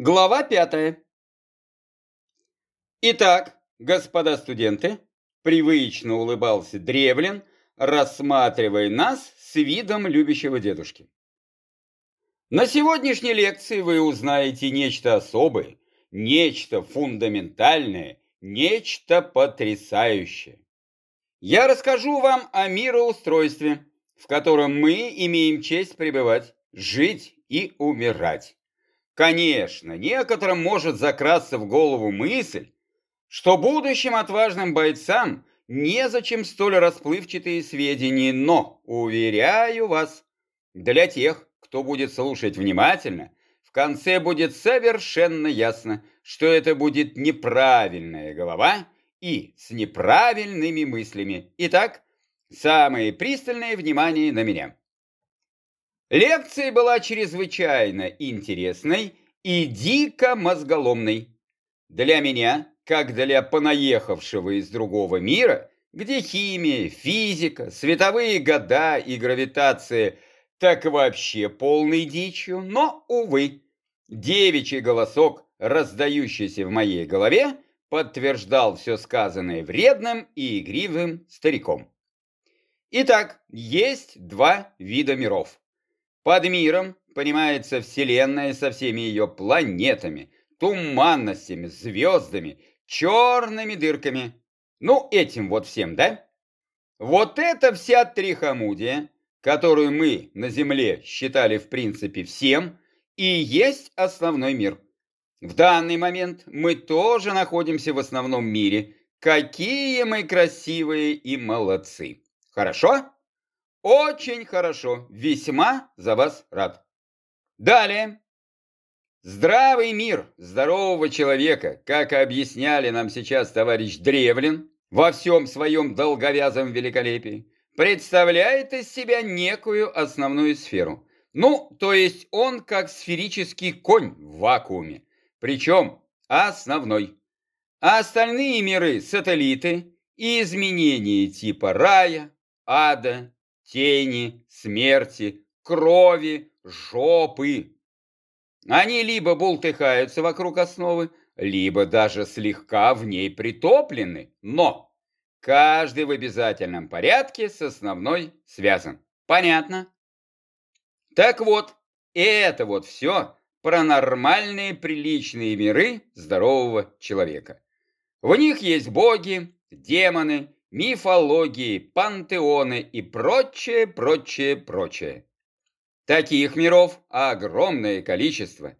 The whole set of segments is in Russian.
Глава пятая. Итак, господа студенты, привычно улыбался Древлин, рассматривая нас с видом любящего дедушки. На сегодняшней лекции вы узнаете нечто особое, нечто фундаментальное, нечто потрясающее. Я расскажу вам о мироустройстве, в котором мы имеем честь пребывать, жить и умирать. Конечно, некоторым может закрасться в голову мысль, что будущим отважным бойцам незачем столь расплывчатые сведения, но, уверяю вас, для тех, кто будет слушать внимательно, в конце будет совершенно ясно, что это будет неправильная голова и с неправильными мыслями. Итак, самое пристальное внимание на меня. Лекция была чрезвычайно интересной и дико мозголомной. Для меня, как для понаехавшего из другого мира, где химия, физика, световые года и гравитация так вообще полной дичью, но, увы, девичий голосок, раздающийся в моей голове, подтверждал все сказанное вредным и игривым стариком. Итак, есть два вида миров. Под миром понимается Вселенная со всеми ее планетами, туманностями, звездами, черными дырками. Ну, этим вот всем, да? Вот это вся трихомудия, которую мы на Земле считали в принципе всем, и есть основной мир. В данный момент мы тоже находимся в основном мире. Какие мы красивые и молодцы. Хорошо? Очень хорошо, весьма за вас рад. Далее. Здравый мир здорового человека, как объясняли нам сейчас товарищ Древлин, во всем своем долговязом великолепии, представляет из себя некую основную сферу. Ну, то есть он как сферический конь в вакууме, причем основной. А остальные миры – сателлиты и изменения типа рая, ада, тени, смерти, крови, жопы. Они либо бултыхаются вокруг основы, либо даже слегка в ней притоплены, но каждый в обязательном порядке с основной связан. Понятно? Так вот, это вот все про нормальные приличные миры здорового человека. В них есть боги, демоны, мифологии, пантеоны и прочее, прочее, прочее. Таких миров огромное количество.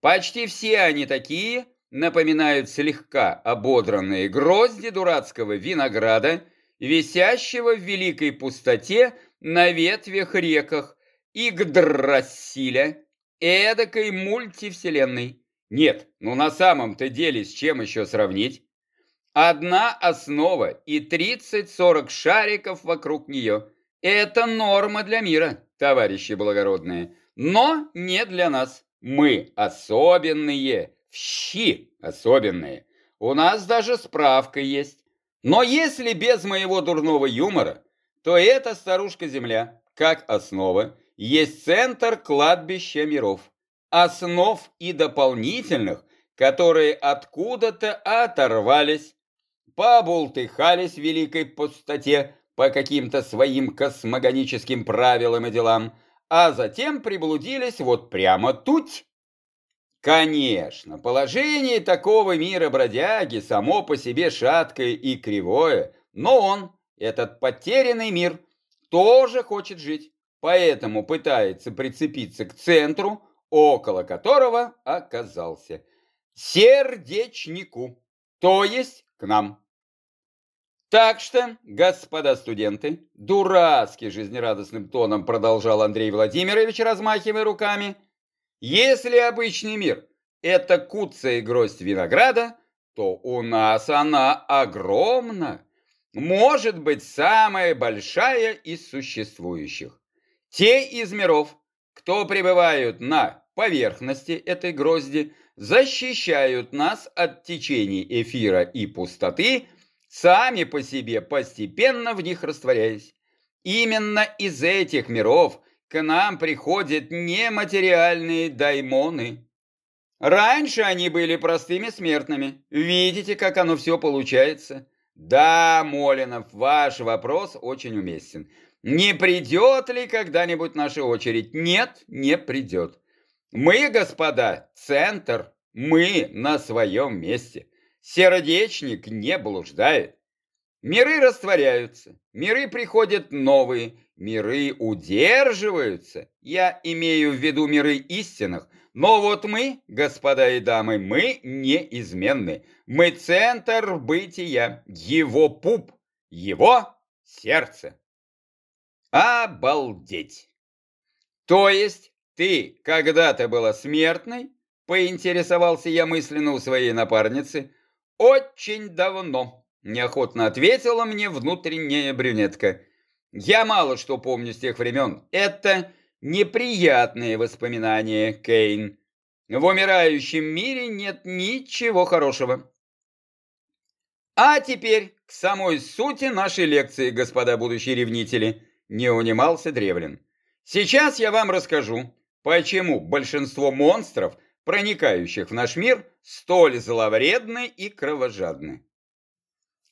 Почти все они такие, напоминают слегка ободранные грозди дурацкого винограда, висящего в великой пустоте на ветвях реках Игдрасиля, эдакой мультивселенной. Нет, ну на самом-то деле с чем еще сравнить? Одна основа и 30-40 шариков вокруг нее. Это норма для мира, товарищи благородные. Но не для нас. Мы особенные, вщи особенные. У нас даже справка есть. Но если без моего дурного юмора, то эта старушка-Земля, как основа, есть центр кладбища миров. Основ и дополнительных, которые откуда-то оторвались побултыхались в великой пустоте по каким-то своим космогоническим правилам и делам, а затем приблудились вот прямо тут. Конечно, положение такого мира бродяги само по себе шаткое и кривое, но он, этот потерянный мир, тоже хочет жить, поэтому пытается прицепиться к центру, около которого оказался сердечнику, то есть к нам. Так что, господа студенты, дурацки жизнерадостным тоном продолжал Андрей Владимирович, размахивая руками, если обычный мир – это куцая гроздь винограда, то у нас она огромна, может быть, самая большая из существующих. Те из миров, кто пребывают на поверхности этой грозди, защищают нас от течений эфира и пустоты – сами по себе, постепенно в них растворяясь. Именно из этих миров к нам приходят нематериальные даймоны. Раньше они были простыми смертными. Видите, как оно все получается? Да, Молинов, ваш вопрос очень уместен. Не придет ли когда-нибудь наша очередь? Нет, не придет. Мы, господа, центр, мы на своем месте. Сердечник не блуждает. Миры растворяются, миры приходят новые, миры удерживаются. Я имею в виду миры истинных. Но вот мы, господа и дамы, мы неизменны. Мы центр бытия, его пуп, его сердце. Обалдеть! То есть ты когда-то была смертной? Поинтересовался я мысленно у своей напарницы. Очень давно, неохотно ответила мне внутренняя брюнетка. Я мало что помню с тех времен. Это неприятные воспоминания, Кейн. В умирающем мире нет ничего хорошего. А теперь к самой сути нашей лекции, господа будущие ревнители. Не унимался Древлин. Сейчас я вам расскажу, почему большинство монстров, проникающих в наш мир, столь зловредны и кровожадны.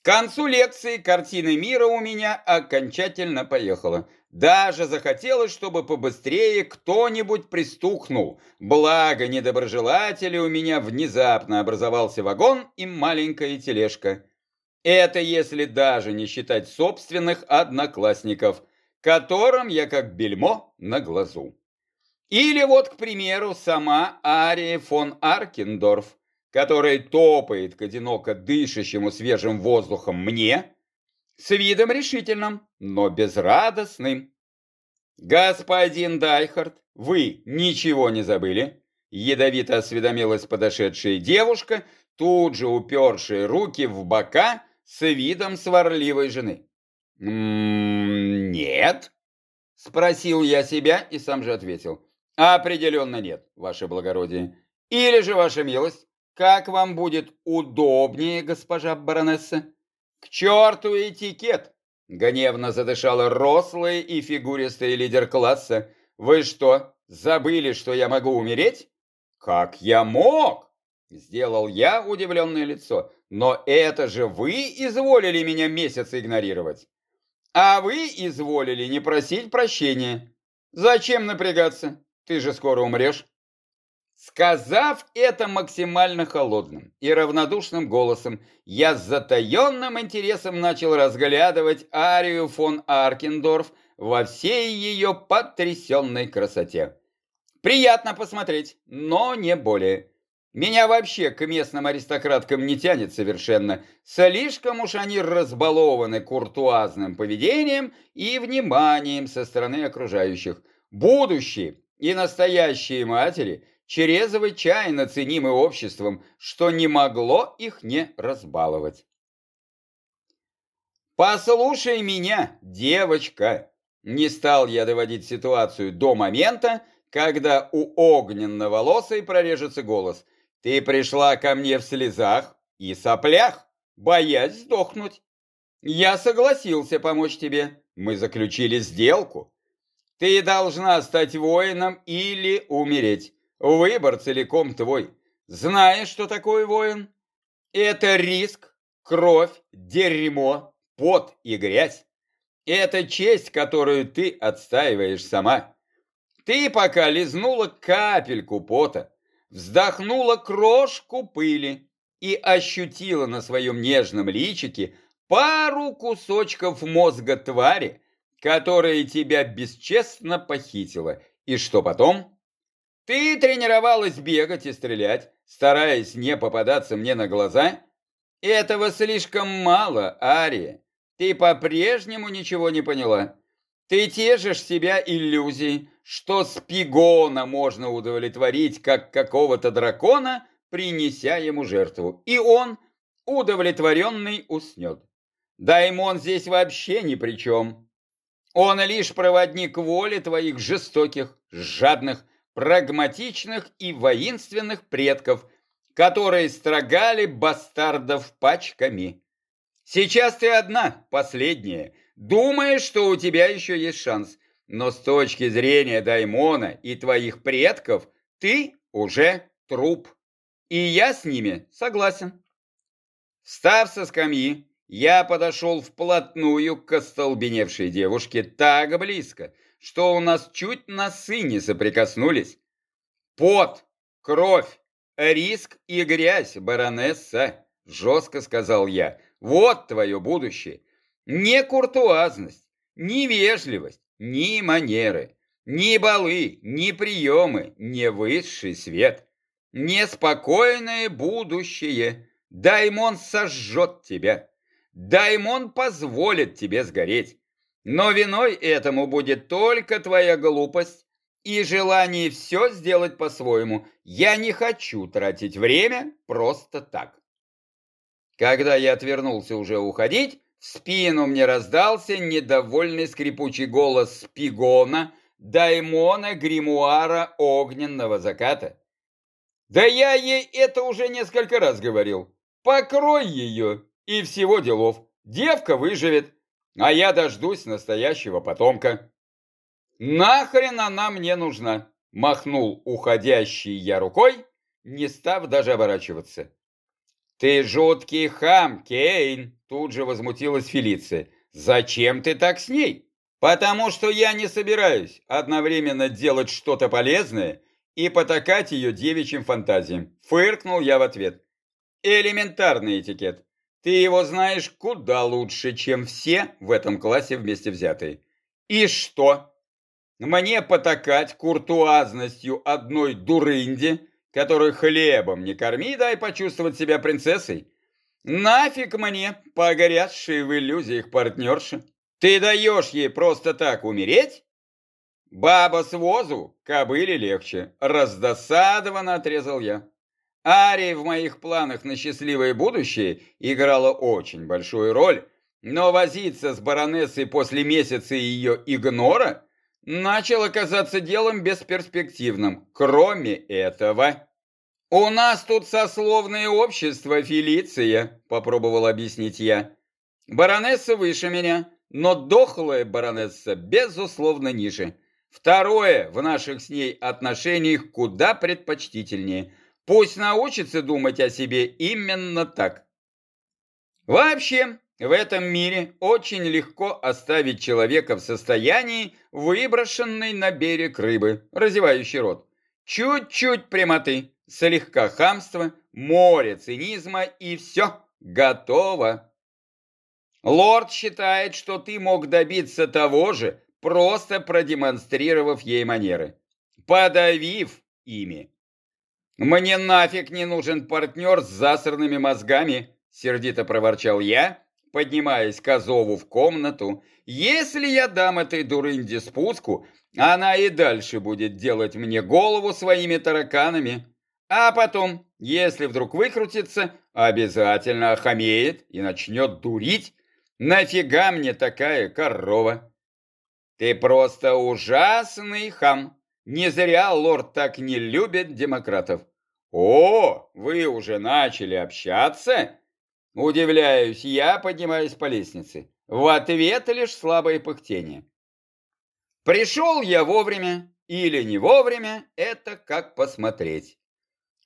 К концу лекции картина мира у меня окончательно поехала. Даже захотелось, чтобы побыстрее кто-нибудь пристукнул. Благо, недоброжелатели у меня внезапно образовался вагон и маленькая тележка. Это если даже не считать собственных одноклассников – которым я как бельмо на глазу. Или вот, к примеру, сама Ария фон Аркендорф, которая топает к одиноко дышащему свежим воздухом мне, с видом решительным, но безрадостным. «Господин Дайхард, вы ничего не забыли?» Ядовито осведомилась подошедшая девушка, тут же упершая руки в бока с видом сварливой жены. «Нет?» – спросил я себя и сам же ответил. «Определенно нет, ваше благородие. Или же, ваша милость, как вам будет удобнее, госпожа баронесса?» «К черту этикет!» – гневно задышала рослая и фигуристая лидер класса. «Вы что, забыли, что я могу умереть?» «Как я мог?» – сделал я удивленное лицо. «Но это же вы изволили меня месяц игнорировать!» А вы изволили не просить прощения. Зачем напрягаться? Ты же скоро умрешь. Сказав это максимально холодным и равнодушным голосом, я с затаенным интересом начал разглядывать Арию фон Аркендорф во всей ее потрясенной красоте. Приятно посмотреть, но не более. Меня вообще к местным аристократкам не тянет совершенно. Слишком уж они разбалованы куртуазным поведением и вниманием со стороны окружающих. Будущие и настоящие матери чрезвычайно ценимы обществом, что не могло их не разбаловать. «Послушай меня, девочка!» Не стал я доводить ситуацию до момента, когда у огненно-волосой прорежется голос – ты пришла ко мне в слезах и соплях, боясь сдохнуть. Я согласился помочь тебе. Мы заключили сделку. Ты должна стать воином или умереть. Выбор целиком твой. Знаешь, что такое воин? Это риск, кровь, дерьмо, пот и грязь. Это честь, которую ты отстаиваешь сама. Ты пока лизнула капельку пота, вздохнула крошку пыли и ощутила на своем нежном личике пару кусочков мозга твари, которая тебя бесчестно похитила. И что потом? Ты тренировалась бегать и стрелять, стараясь не попадаться мне на глаза? Этого слишком мало, Ария. Ты по-прежнему ничего не поняла. Ты тешишь себя иллюзией, что спигона можно удовлетворить, как какого-то дракона, принеся ему жертву. И он, удовлетворенный, уснет. Даймон здесь вообще ни при чем. Он лишь проводник воли твоих жестоких, жадных, прагматичных и воинственных предков, которые строгали бастардов пачками. Сейчас ты одна, последняя, Думаешь, что у тебя еще есть шанс, но с точки зрения Даймона и твоих предков ты уже труп. и я с ними согласен. Встав со скамьи, я подошел вплотную к остолбеневшей девушке так близко, что у нас чуть носы не соприкоснулись. Пот, кровь, риск и грязь, баронесса, жестко сказал я. Вот твое будущее. Не куртуазность, не вежливость, ни манеры, ни балы, ни приемы, не высший свет, неспокойное будущее. Даймон сожжет тебя. Даймон позволит тебе сгореть. Но виной этому будет только твоя глупость и желание все сделать по-своему. Я не хочу тратить время просто так. Когда я отвернулся уже уходить, в спину мне раздался недовольный скрипучий голос Спигона, Даймона Гримуара Огненного Заката. Да я ей это уже несколько раз говорил. Покрой ее, и всего делов. Девка выживет, а я дождусь настоящего потомка. Нахрен она мне нужна? Махнул уходящий я рукой, не став даже оборачиваться. «Ты жуткий хам, Кейн!» Тут же возмутилась Фелиция. «Зачем ты так с ней?» «Потому что я не собираюсь одновременно делать что-то полезное и потакать ее девичьим фантазиям». Фыркнул я в ответ. «Элементарный этикет. Ты его знаешь куда лучше, чем все в этом классе вместе взятые. И что? Мне потакать куртуазностью одной дурынди, которую хлебом не корми, дай почувствовать себя принцессой. Нафиг мне погорящие в иллюзиях партнерши. Ты даешь ей просто так умереть? Баба с возу, кобыле легче. Раздосадованно отрезал я. Ария в моих планах на счастливое будущее играла очень большую роль, но возиться с баронессой после месяца ее игнора начало казаться делом бесперспективным. Кроме этого... «У нас тут сословное общество, Фелиция», — попробовал объяснить я. «Баронесса выше меня, но дохлая баронесса, безусловно, ниже. Второе в наших с ней отношениях куда предпочтительнее. Пусть научится думать о себе именно так». Вообще, в этом мире очень легко оставить человека в состоянии, выброшенной на берег рыбы, разевающий рот. Чуть-чуть прямоты, слегка хамства, море цинизма и все, готово. Лорд считает, что ты мог добиться того же, просто продемонстрировав ей манеры, подавив ими. «Мне нафиг не нужен партнер с засранными мозгами», — сердито проворчал я, поднимаясь к Азову в комнату, если я дам этой дурынде спуску, она и дальше будет делать мне голову своими тараканами. А потом, если вдруг выкрутится, обязательно охамеет и начнет дурить. Нафига мне такая корова? Ты просто ужасный хам. Не зря лорд так не любит демократов. О, вы уже начали общаться? Удивляюсь, я поднимаюсь по лестнице. В ответ лишь слабое пыхтение. Пришел я вовремя или не вовремя, это как посмотреть.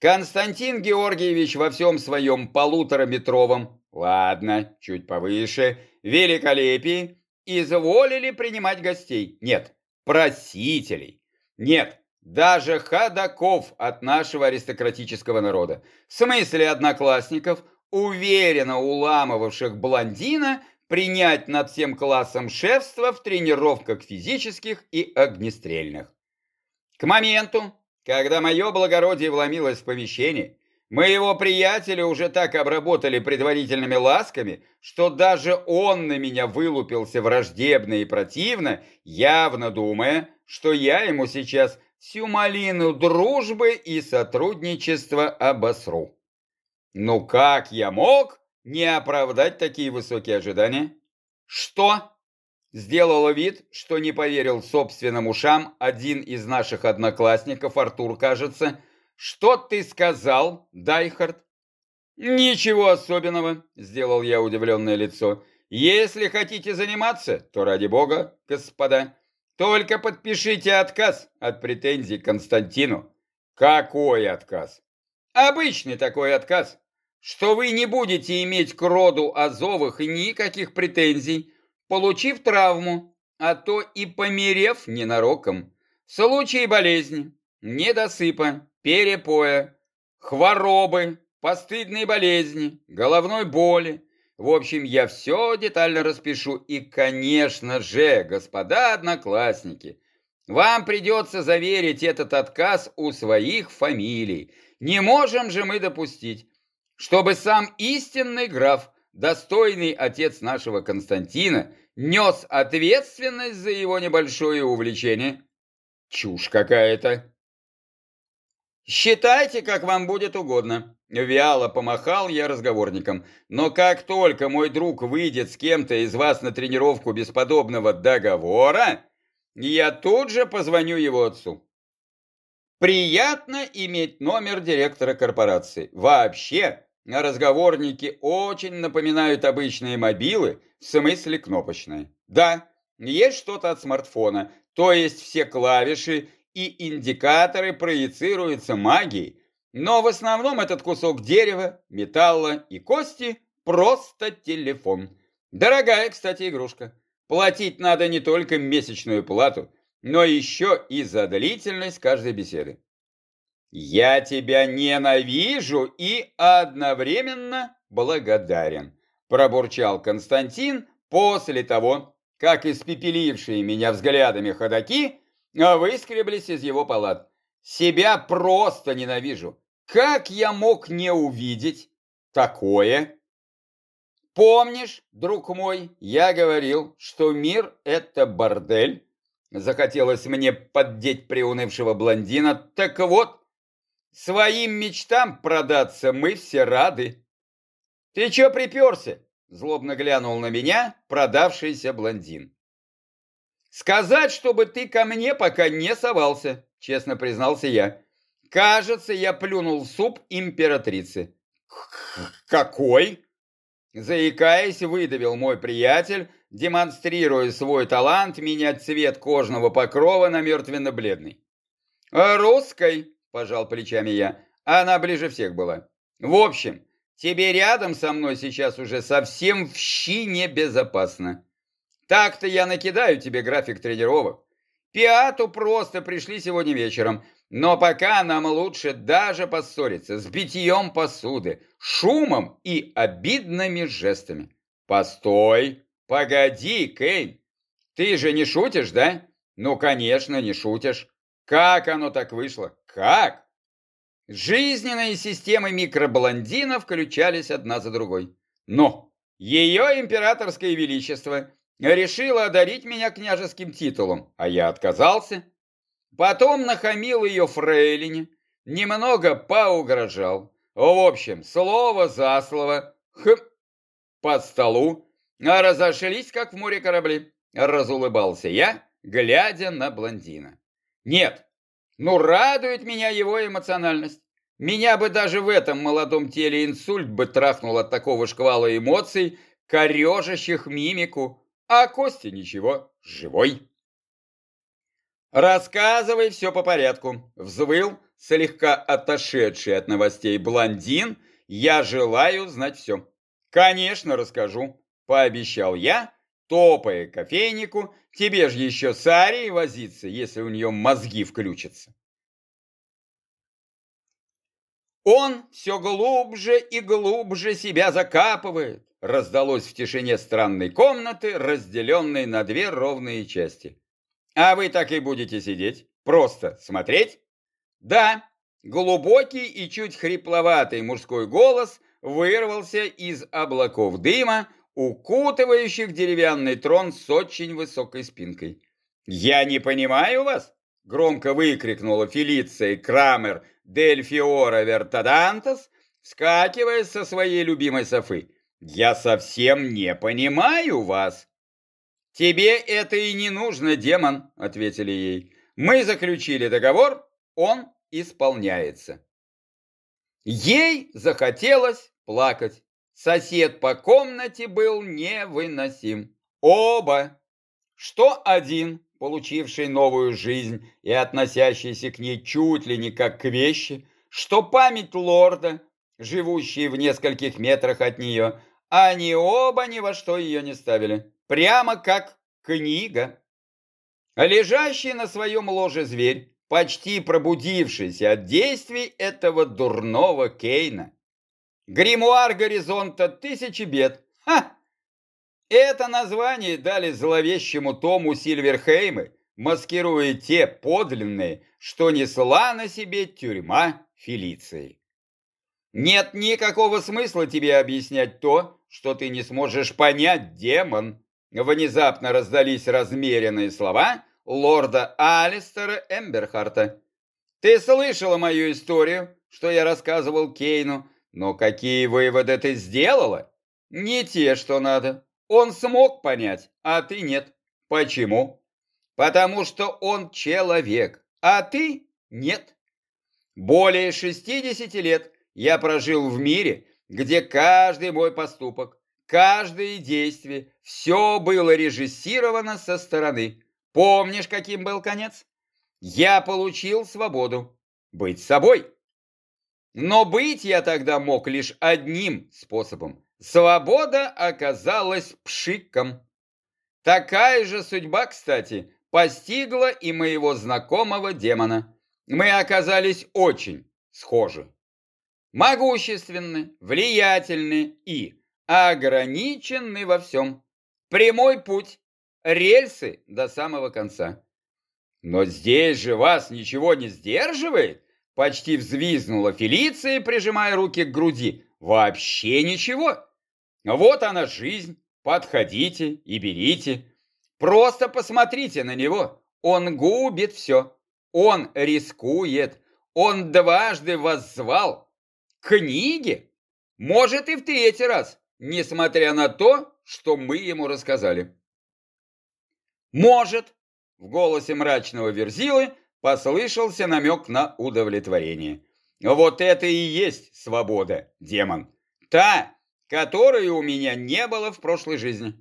Константин Георгиевич во всем своем полутораметровом, ладно, чуть повыше, великолепии, изволили принимать гостей. Нет, просителей. Нет, даже ходаков от нашего аристократического народа. В смысле одноклассников – уверенно уламывавших блондина принять над всем классом шефства в тренировках физических и огнестрельных. К моменту, когда мое благородие вломилось в помещение, моего приятеля уже так обработали предварительными ласками, что даже он на меня вылупился враждебно и противно, явно думая, что я ему сейчас всю малину дружбы и сотрудничества обосру. Ну как я мог не оправдать такие высокие ожидания? Что? Сделала вид, что не поверил собственным ушам один из наших одноклассников, Артур, кажется. Что ты сказал, Дайхард? Ничего особенного, сделал я удивленное лицо. Если хотите заниматься, то ради бога, господа. Только подпишите отказ от претензий к Константину. Какой отказ? Обычный такой отказ, что вы не будете иметь к роду Азовых никаких претензий, получив травму, а то и померев ненароком. В случае болезни, недосыпа, перепоя, хворобы, постыдной болезни, головной боли. В общем, я все детально распишу. И, конечно же, господа одноклассники, вам придется заверить этот отказ у своих фамилий. Не можем же мы допустить, чтобы сам истинный граф, достойный отец нашего Константина, нес ответственность за его небольшое увлечение. Чушь какая-то. Считайте, как вам будет угодно. Вяло помахал я разговорником. Но как только мой друг выйдет с кем-то из вас на тренировку без подобного договора, я тут же позвоню его отцу. Приятно иметь номер директора корпорации. Вообще, разговорники очень напоминают обычные мобилы, в смысле кнопочные. Да, есть что-то от смартфона, то есть все клавиши и индикаторы проецируются магией, но в основном этот кусок дерева, металла и кости просто телефон. Дорогая, кстати, игрушка. Платить надо не только месячную плату, но еще и за длительность каждой беседы. Я тебя ненавижу и одновременно благодарен, пробурчал Константин после того, как испепелившие меня взглядами ходаки выскреблись из его палат. Себя просто ненавижу. Как я мог не увидеть такое? Помнишь, друг мой, я говорил, что мир — это бордель? Захотелось мне поддеть приунывшего блондина. Так вот, своим мечтам продаться мы все рады. Ты чё приперся? Злобно глянул на меня продавшийся блондин. Сказать, чтобы ты ко мне пока не совался, честно признался я. Кажется, я плюнул суп императрицы. Какой? Заикаясь, выдавил мой приятель, демонстрируя свой талант менять цвет кожного покрова на мертвенно-бледный. «Русской», — пожал плечами я, — «она ближе всех была. В общем, тебе рядом со мной сейчас уже совсем в щи небезопасно. Так-то я накидаю тебе график тренировок. Пиату просто пришли сегодня вечером, но пока нам лучше даже поссориться с битьем посуды, шумом и обидными жестами. Постой, погоди, Кейн, ты же не шутишь, да? Ну, конечно, не шутишь. Как оно так вышло? Как? Жизненные системы микроблондина включались одна за другой. Но ее императорское величество решила одарить меня княжеским титулом, а я отказался. Потом нахамил ее фрейлине, немного поугрожал. В общем, слово за слово, хм, под столу, а разошлись, как в море корабли. Разулыбался я, глядя на блондина. Нет, ну радует меня его эмоциональность. Меня бы даже в этом молодом теле инсульт бы трахнул от такого шквала эмоций, корежащих мимику, а Костя ничего, живой. Рассказывай все по порядку. Взвыл слегка отошедший от новостей блондин. Я желаю знать все. Конечно, расскажу, пообещал я, топая кофейнику. Тебе же еще с Арией возиться, если у нее мозги включатся. Он все глубже и глубже себя закапывает раздалось в тишине странной комнаты, разделенной на две ровные части. А вы так и будете сидеть? Просто смотреть? Да, глубокий и чуть хрипловатый мужской голос вырвался из облаков дыма, укутывающих деревянный трон с очень высокой спинкой. «Я не понимаю вас!» — громко выкрикнула Фелиция Крамер Дельфиора Вертадантас, вскакивая со своей любимой софы. «Я совсем не понимаю вас!» «Тебе это и не нужно, демон», — ответили ей. «Мы заключили договор, он исполняется». Ей захотелось плакать. Сосед по комнате был невыносим. Оба, что один, получивший новую жизнь и относящийся к ней чуть ли не как к вещи, что память лорда, живущие в нескольких метрах от нее, они оба ни во что ее не ставили. Прямо как книга. Лежащий на своем ложе зверь, почти пробудившийся от действий этого дурного Кейна. Гримуар горизонта тысячи бед. Ха! Это название дали зловещему Тому Сильверхеймы, маскируя те подлинные, что несла на себе тюрьма Фелиции. Нет никакого смысла тебе объяснять то, что ты не сможешь понять, демон. Внезапно раздались размеренные слова лорда Алистера Эмберхарта. Ты слышала мою историю, что я рассказывал Кейну, но какие выводы ты сделала? Не те, что надо. Он смог понять, а ты нет. Почему? Потому что он человек, а ты нет. Более 60 лет я прожил в мире, где каждый мой поступок, каждое действие, все было режиссировано со стороны. Помнишь, каким был конец? Я получил свободу быть собой. Но быть я тогда мог лишь одним способом. Свобода оказалась пшиком. Такая же судьба, кстати, постигла и моего знакомого демона. Мы оказались очень схожи. Могущественны, влиятельны и ограничены во всем. Прямой путь, рельсы до самого конца. Но здесь же вас ничего не сдерживает? Почти взвизгнула Фелиция, прижимая руки к груди. Вообще ничего. Вот она жизнь. Подходите и берите. Просто посмотрите на него. Он губит все. Он рискует. Он дважды вас звал. Книги? Может и в третий раз, несмотря на то, что мы ему рассказали. Может, в голосе мрачного Верзилы послышался намек на удовлетворение. Вот это и есть свобода, демон. Та, которой у меня не было в прошлой жизни.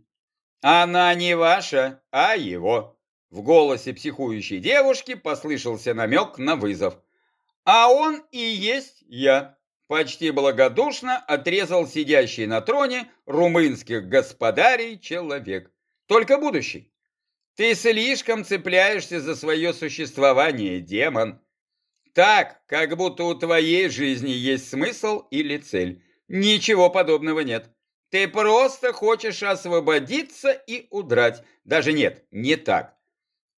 Она не ваша, а его. В голосе психующей девушки послышался намек на вызов. А он и есть я. Почти благодушно отрезал сидящий на троне румынских господарей человек. Только будущий. Ты слишком цепляешься за свое существование, демон. Так, как будто у твоей жизни есть смысл или цель. Ничего подобного нет. Ты просто хочешь освободиться и удрать. Даже нет, не так.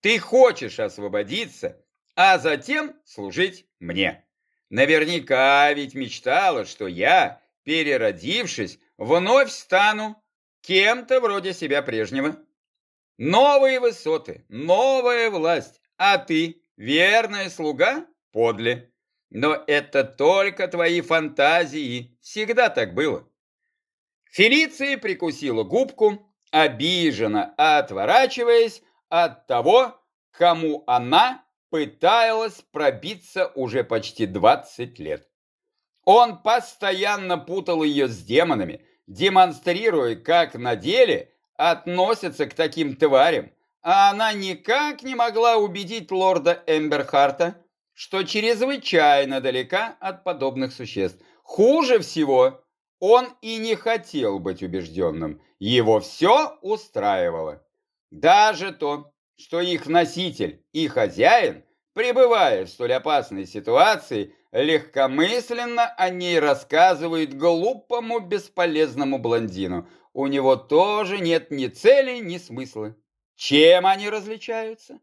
Ты хочешь освободиться, а затем служить мне. Наверняка ведь мечтала, что я, переродившись, вновь стану кем-то вроде себя прежнего. Новые высоты, новая власть, а ты, верная слуга, подле. Но это только твои фантазии, всегда так было. Фелиция прикусила губку, обиженно отворачиваясь от того, кому она пыталась пробиться уже почти 20 лет. Он постоянно путал ее с демонами, демонстрируя, как на деле относятся к таким тварям, а она никак не могла убедить лорда Эмберхарта, что чрезвычайно далека от подобных существ. Хуже всего, он и не хотел быть убежденным, его все устраивало. Даже то, что их носитель и хозяин, пребывая в столь опасной ситуации, легкомысленно о ней рассказывает глупому бесполезному блондину. У него тоже нет ни цели, ни смысла. Чем они различаются?